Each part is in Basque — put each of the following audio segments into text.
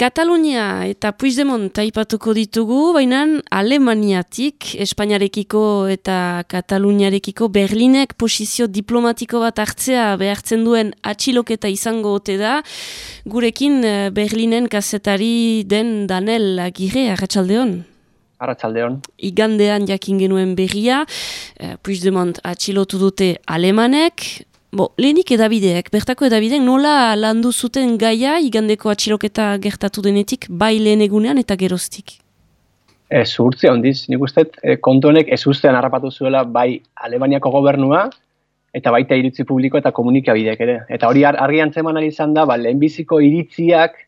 Katalunia eta Puigdemont taipatuko ditugu, baina Alemaniatik, Espainiarekiko eta Kataluniarekiko Berlinek posizio diplomatiko bat hartzea behartzen duen atxiloketa izango ote da, gurekin eh, Berlinen kazetari den Danel Agire, Arratxaldeon. Arratxaldeon. Igandean jakin genuen berria, eh, Puigdemont atxilotu dute Alemanek, Bo, lehenik edabideak, bertako edabideak nola landu zuten gaia igandeko atxiloketa gertatu denetik bai lehen egunean eta geroztik? Ez, urtzi handiz, nik uste e, kontu honek ez ustean harrapatu zuela bai Alemaniako gobernua eta baita iritzi publiko eta komunikabideak ere. Eta hori ar argi antzeman izan da, ba, lehenbiziko iritziak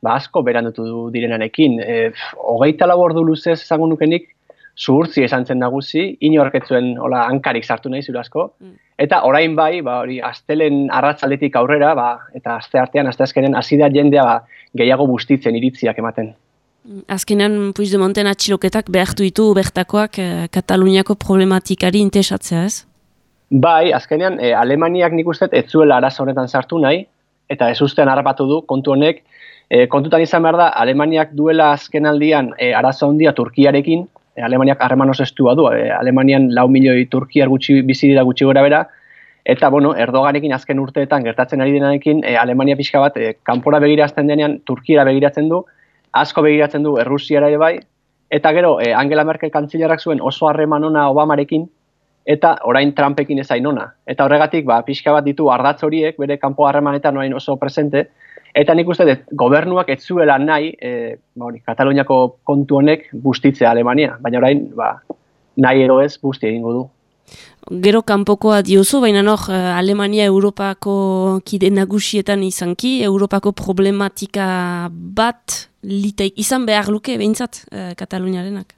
ba, asko berandutu direnarekin. E, hogeita labor du luzez esango nukenik, zuhurtzi esan zen nagusi, inorketzuen hola hankarik sartu nahi zurasko. Mm. Eta orain bai, ba, hori, astelen arratzaldetik aurrera, ba, eta aste artean, aste azkenen, hasi da jendea ba, gehiago bustitzen iritziak ematen. Azkenan, Puigdemonten atxiloketak behartu ditu bertakoak eh, Kataluniako problematikari intesatzea ez? Bai, azkenean, eh, Alemaniak nik uste ez zuela arazo honetan sartu nahi, eta ez ustean harrapatu du, kontu honek, eh, kontutan izan behar da, Alemaniak duela azkenaldian eh, arazo handia Turkiarekin, Alemaniak harreman estua du, e, Alemanian lau milioi Turkiar gutxi bizi dira gutxi gora bera, eta bueno, Erdoganekin azken urteetan gertatzen ari denarekin, e, Alemania pixka bat, e, kanpora begirazten denean, Turkiara begiratzen du, asko begiratzen du Errusiara ere bai, eta gero, e, Angela Merkel kantzilerak zuen oso harreman ona Obamarekin, eta orain Trumpekin ezain ona. Eta horregatik, ba, pixka bat ditu ardatz horiek, bere kanpo harremanetan orain oso presente, Eta nik uste dut, gobernuak ez zuela nahi, e, ba, Kataluniako kontu honek bustitzea Alemania, baina orain, ba, nahi ero ez busti egingo du. Gero kanpokoa diozu, baina nor, eh, Alemania Europako kide nagusietan izanki, Europako problematika bat liteik izan behar luke behintzat e, Kataluniarenak?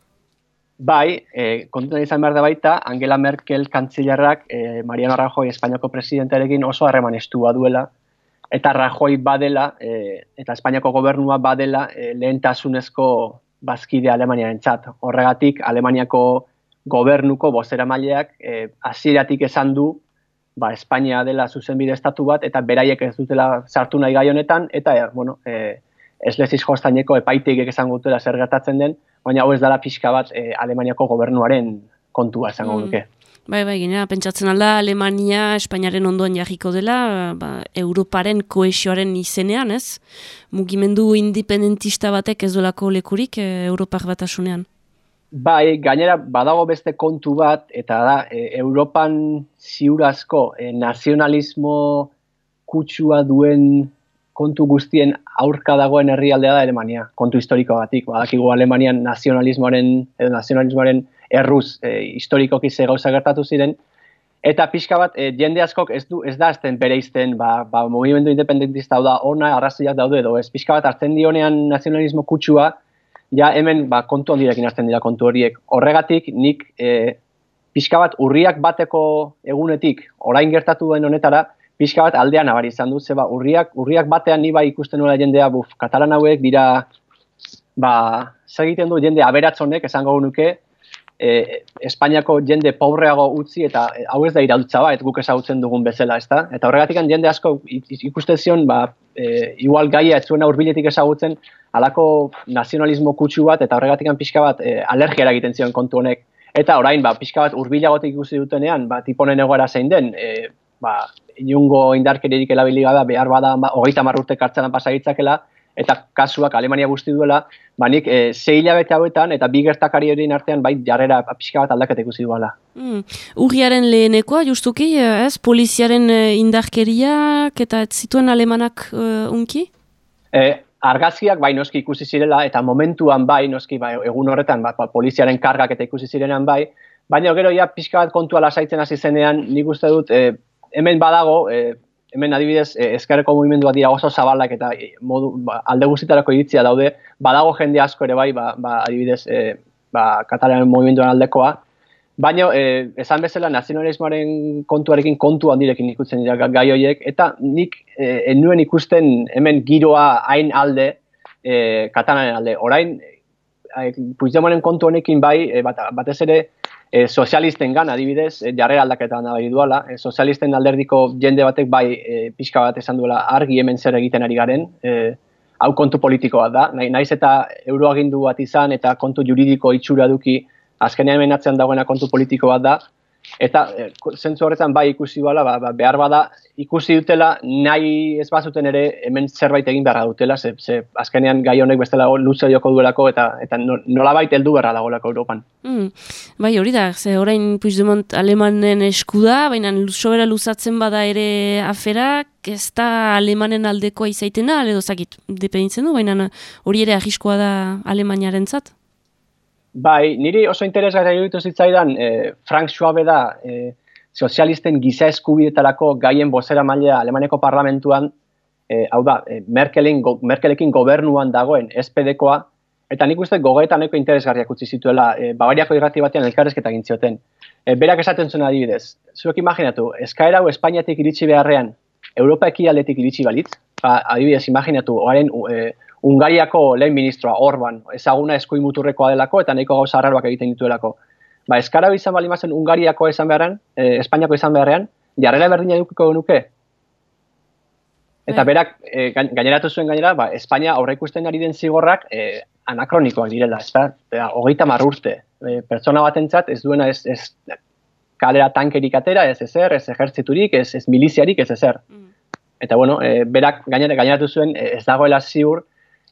Bai, e, kontutan izan behar da baita, Angela Merkel kantzilarrak e, Mariano Rajoy Espainiako presidentearekin oso harreman estua duela, eta Rajoy badela, e, eta Espainiako gobernua badela e, lehentasunezko bazkide Alemaniaren txat. Horregatik, Alemaniako gobernuko bozera maileak e, aziratik esan du ba, Espainia dela zuzenbide estatu bat, eta beraiek ez dutela sartu nahi gai honetan, eta e, bueno, e, ez leziz jostaineko epaiteik esan gutela zer gertatzen den, baina hau ez dela pixka bat e, Alemaniako gobernuaren kontua esango mm. duke. Bai, bai, gina, pentsatzen alda, Alemania, Espainiaren ondoan jarriko dela, ba, Europaren koesioaren izenean, ez? Mugimendu independentista batek ez dolako lekurik eh, Europar bat asunean. Bai, gainera, badago beste kontu bat, eta da, e, Europan ziurazko e, nazionalismo kutsua duen kontu guztien aurka dagoen herrialdea da Alemania, kontu historiko batik. Badakigu Alemanian nazionalismoaren, edo nazionalismoaren erruz e, historikoki ze gauza gertatu ziren, eta pixka bat e, jende askok ez, du, ez da azten bere ba, ba, movimendu independentista da, ona, arrazoiak daude edo, ez. Pixka bat hartzen dionean nazionalismo kutsua, ja hemen ba, kontu ondirekin hartzen dira kontu horiek. Horregatik, nik e, pixka bat urriak bateko egunetik, orain gertatu duen honetara, pixka bat aldean abari izan dut, zeba urriak, urriak batean ni bai ikusten nuela jendea, buf, katalan hauek dira, ba, segiten du jende aberatzonek, esango nuke, e, Espainiako jende pobreago utzi eta e, hau ez da irautza bat, guk ezagutzen dugun bezala, ezta? Eta horregatik jende asko ikusten zion, ba, e, igual gaia ez zuen aurbiletik ezagutzen, halako nazionalismo kutsu bat, eta horregatik pixka bat e, alergiara egiten zion kontu honek. Eta orain, ba, pixka bat urbilagotik ikusi dutenean, ba, tiponen egoera zein den, e, ba, inungo indarkeririk elabiligada behar bada, ba, hogeita marrurte kartzelan pasagitzakela, eta kasuak Alemania guzti duela, ba nik e, zei hilabete hauetan eta bi gertakari horien artean bai jarrera pixka bat aldaketa ikusi duela. Mm. Urriaren lehenekoa, justuki, eh, ez, poliziaren eh, indarkeriak eta ez zituen alemanak uh, unki? E, argazkiak bai noski ikusi zirela eta momentuan bai noski bai, egun horretan ba, poliziaren kargak eta ikusi zirenean bai, baina gero ja pixka bat kontua lasaitzen hasi zenean nik uste dut e, hemen badago, e, hemen adibidez e, ezkerreko mugimendua dira oso zabalak eta e, modu, ba, alde guztietarako iritzia daude, badago jende asko ere bai, ba, ba, adibidez, e, ba, katalanen mugimenduan aldekoa, baina e, esan bezala nazionalismoaren kontuarekin kontu handirekin ikutzen dira gai horiek, eta nik e, enuen ikusten hemen giroa hain alde, e, katalanen alde, orain, e, kontu honekin bai, e, bat, batez ere, e, sozialisten gan, adibidez, e, jarrera aldaketa nahi duala, e, sozialisten alderdiko jende batek bai e, pixka bat esan duela argi hemen zer egiten ari garen, e, hau kontu politikoa da, naiz eta euroagindu bat izan eta kontu juridiko itxura duki azkenean menatzen dagoena kontu politiko bat da, eta e, zentzu horretan bai ikusi bala, ba, ba, behar bada ikusi dutela nahi ez bazuten ere hemen zerbait egin beharra dutela, ze, ze azkenean gai honek bestela luze joko duelako eta eta nolabait heldu beharra dagoelako Europan. Mm. Bai hori da, ze orain Puigdemont alemanen eskuda, baina sobera luzatzen bada ere aferak, ez da alemanen aldekoa izaitena, edo zakit, dependitzen du, baina hori ere ahiskoa da alemaniaren zat? Bai, niri oso interesgarria iruditu zitzaidan, e, Frank Schwabe da, e, sozialisten giza eskubidetarako gaien bozera mailea Alemaneko parlamentuan, e, hau da, e, Merkelin, go, Merkelekin gobernuan dagoen SPDkoa, eta nik uste gogoetan eko interesgarriak utzi zituela, e, Bavariako irrati batean elkarrezketa gintzioten. E, berak esaten zuen adibidez, zuek imaginatu, eskaera hau Espainiatik iritsi beharrean, Europa ekialdetik iritsi balitz, ba, adibidez, imaginatu, oaren, e, Ungariako lehen ministroa, Orban, ezaguna eskui muturrekoa delako eta nahiko gauza harraroak egiten dituelako. Ba, eskara izan bali mazen Ungariako izan beharren, eh, Espainiako izan beharrean, jarrera berdina edukiko nuke. Eta bai. berak, eh, gaineratu zuen gainera, ba, Espainia aurre ikusten ari den zigorrak eh, anakronikoak direla, ez da, hogeita marrurte. Eh, pertsona batentzat ez duena ez, ez kalera tankerik atera, ez ezer, ez ejertziturik, ez, ez miliziarik, ez ezer. Mm. Eta bueno, eh, berak gainera gaineratu zuen eh, ez dagoela ziur,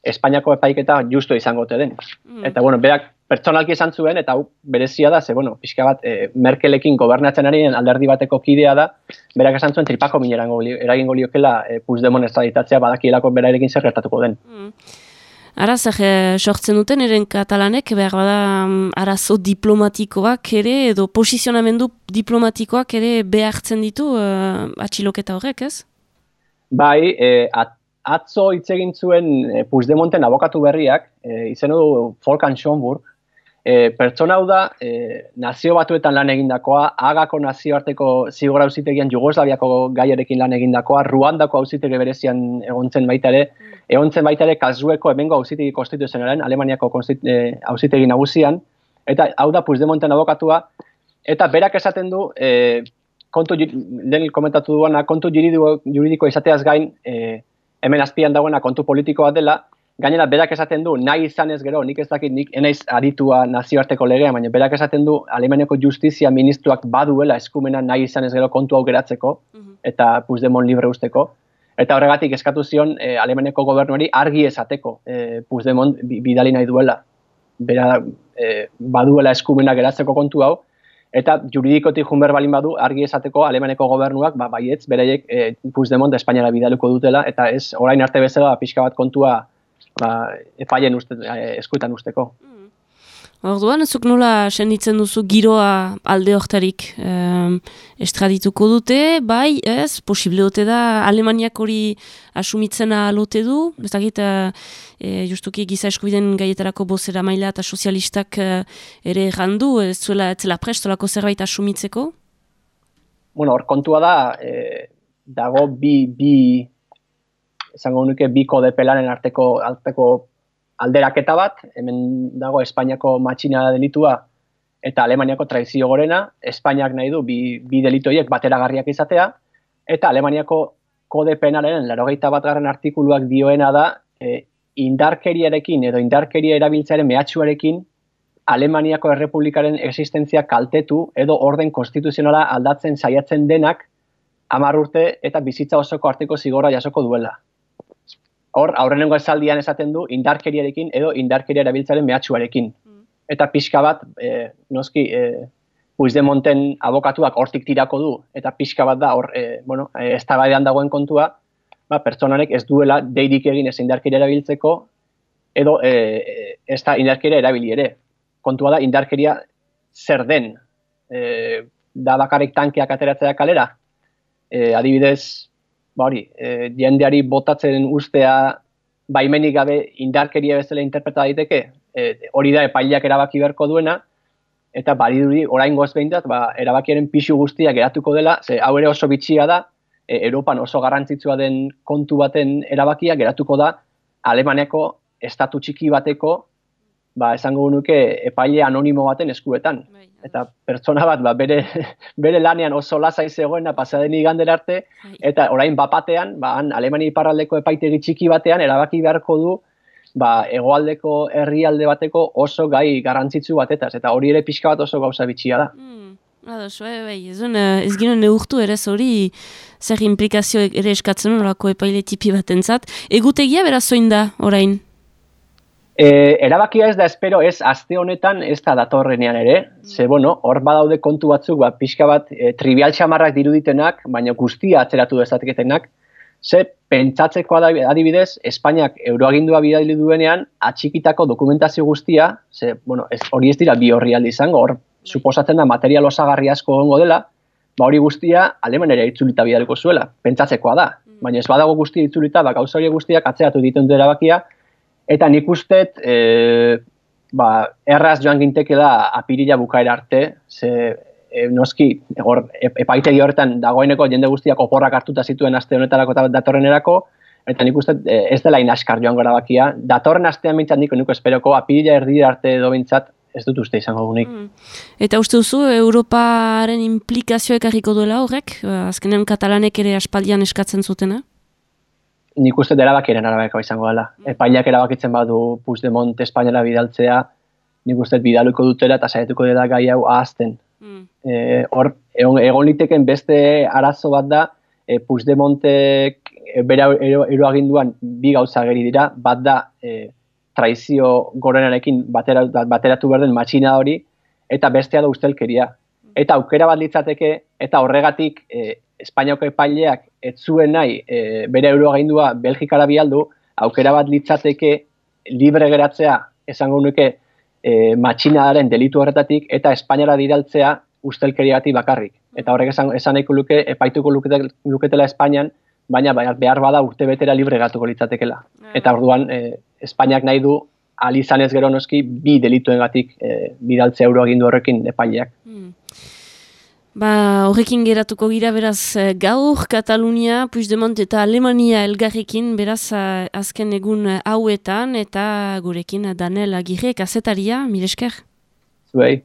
Espainiako epaiketa justo izango te den. Mm. Eta, bueno, berak pertsonalki esan zuen, eta hau berezia da, ze, bueno, pixka bat, e, Merkelekin gobernatzen ari alderdi bateko kidea da, berak esan zuen tripako minerango eragin goliokela e, Puigdemont estraditatzea badakielako berarekin zer gertatuko den. Mm. Ara, zer, eh, sortzen duten, eren katalanek, behar bada, mm, arazo diplomatikoak ere, edo posizionamendu diplomatikoak ere behartzen ditu uh, atxiloketa horrek, ez? Bai, e, at, atzo hitz egin zuen e, Puigdemonten abokatu berriak, e, izenu du Volkan Schomburg, e, pertsona hau da e, nazio batuetan lan egindakoa, agako nazioarteko zigora auzitegian Jugoslaviako gaiarekin lan egindakoa, Ruandako auzitegi berezian egontzen baita ere, mm. egontzen baita ere kazueko hemengo auzitegi konstituzionalen, Alemaniako auzitegi nagusian, eta hau da Puigdemonten abokatua, eta berak esaten du, e, kontu, lehen komentatu duana, kontu juridiko, juridiko izateaz gain, e, hemen azpian dagoena kontu politikoa dela, gainera berak esaten du, nahi izan ez gero, nik ez dakit nik enaiz aritua nazioarteko legea, baina berak esaten du, Alemaniako justizia ministroak baduela eskumena nahi izan ez gero kontu hau geratzeko, mhm. eta Puigdemont libre usteko. Eta horregatik eskatu zion e, Alemaniako gobernuari argi esateko e, Puigdemont bidali nahi duela. Bera e, baduela eskumena geratzeko kontu hau, eta juridikotik junber balin badu argi esateko alemaneko gobernuak ba baietz beraiek e, Puigdemont de Espainiara bidaluko dutela eta ez orain arte bezala pixka bat kontua ba epaien uste e, eskuetan usteko. Mm. Orduan, zuk nola senditzen duzu giroa alde hortarik estradituko dute, bai, ez, posible dute da, Alemaniak hori asumitzena alote du, ez dakit, e, justuki giza eskubiden gaietarako bozera maila eta sozialistak e, ere jandu, ez zuela, ez zela prestolako zerbait asumitzeko? Bueno, hor kontua da, e, dago bi, bi, esango nuke, bi kode pelanen arteko, arteko alderaketa bat, hemen dago Espainiako matxina delitua eta Alemaniako traizio gorena, Espainiak nahi du bi, bi delitoiek bateragarriak izatea, eta Alemaniako kode penalen larogeita bat garren artikuluak dioena da e, indarkeriarekin edo indarkeria erabiltzaren mehatxuarekin Alemaniako Errepublikaren existentzia kaltetu edo orden konstituzionala aldatzen saiatzen denak hamar urte eta bizitza osoko arteko zigorra jasoko duela hor, aurrenengo esaldian esaten du indarkeriarekin edo indarkeria erabiltzaren mehatxuarekin. Mm. Eta pixka bat, e, noski, e, Puigdemonten abokatuak hortik tirako du, eta pixka bat da, hor, e, bueno, ez dagoen kontua, ba, pertsonanek ez duela deirik egin ez indarkeria erabiltzeko, edo e, ez da indarkeria erabili ere. Kontua da, indarkeria zer den, e, da bakarrik tankeak ateratzea kalera. E, adibidez, ba hori, e, jendeari botatzen ustea baimenik gabe indarkeria bezala interpreta daiteke, e, hori da epailak erabaki beharko duena, eta bari duri orain goz behintzat, ba, erabakiaren pixu guztia geratuko dela, ze hau ere oso bitxia da, e, Europan oso garrantzitsua den kontu baten erabakia geratuko da Alemaniako estatu txiki bateko ba, esango nuke epaile anonimo baten eskuetan. Bai, eta pertsona bat, ba, bere, bere lanean oso lasai zegoena pasaden igandera arte, bai. eta orain bapatean, ba, han Alemani iparraldeko epaitegi txiki batean, erabaki beharko du, ba, egoaldeko herrialde bateko oso gai garrantzitsu batetaz, eta hori ere pixka bat oso gauza bitxia da. Mm. Ados, bai, bai, ez, uh, ez ginen neurtu ere hori zer implikazio ere eskatzen horako epaile tipi bat entzat. Egutegia beraz zoin da, orain? E, erabakia ez da espero ez aste honetan ez da datorrenean ere, mm. ze bueno, hor badaude kontu batzuk, ba, pixka bat e, trivial txamarrak diruditenak, baina guztia atzeratu dezateketenak, ze pentsatzeko adibidez, Espainiak euroagindua bidali duenean, atxikitako dokumentazio guztia, ze, bueno, ez, hori ez dira bi horri izango, hor suposatzen da material osagarri asko egongo dela, ba hori guztia alemanera itzulita bidaliko zuela, pentsatzekoa da. Mm. Baina ez badago guztia itzulita, ba gauza hori guztiak atzeatu dituen erabakia, eta nik ustet, e, ba, erraz joan gintekela apirila bukaera arte, ze e, noski, egor, epaitegi horretan dagoeneko jende guztiak oporrak hartuta zituen aste honetarako eta datorrenerako, eta nik uste e, ez dela inaskar joan gara bakia. Datorren astean bintzat niko nuko esperoko, apirila erdi arte edo bintzat, ez dut uste izango gunik. Mm. Eta uste duzu, Europaren implikazioek harriko duela horrek? Azkenean katalanek ere aspaldian eskatzen zutena? Nik uste dela bakiren arabeka izango dela. Mm. Epailak erabakitzen badu Puigdemont Espainiara bidaltzea, nik uste bidaluko dutela eta saietuko dela gai hau ahazten. Mm. E, hor, egon, egon liteken beste arazo bat da, e, Puigdemontek e, bera eroaginduan bi gauza geri dira, bat da e, traizio gorenarekin batera, bateratu behar den matxina hori, eta bestea da ustelkeria. Eta aukera bat litzateke, eta horregatik e, Espainiako epaileak ez zuen nahi e, bere euro gaindua Belgikara bialdu, aukera bat litzateke libre geratzea esango nuke e, matxinadaren delitu horretatik, eta Espainiara diraltzea ustelkeriatik bakarrik. Eta horrek esan, esan nahiko luke, epaituko luketela Espainian, baina behar bada urte betera libre gatuko litzatekela. Mm. Eta orduan, e, Espainiak nahi du, alizan ez gero noski, bi delituen gatik e, bidaltze euro agindu horrekin epaileak. Ba, horrekin geratuko gira beraz e, gaur Katalunia, Puigdemont eta Alemania elgarrekin beraz azken egun hauetan eta gurekin Danel Agirre, kazetaria, miresker? Zuei.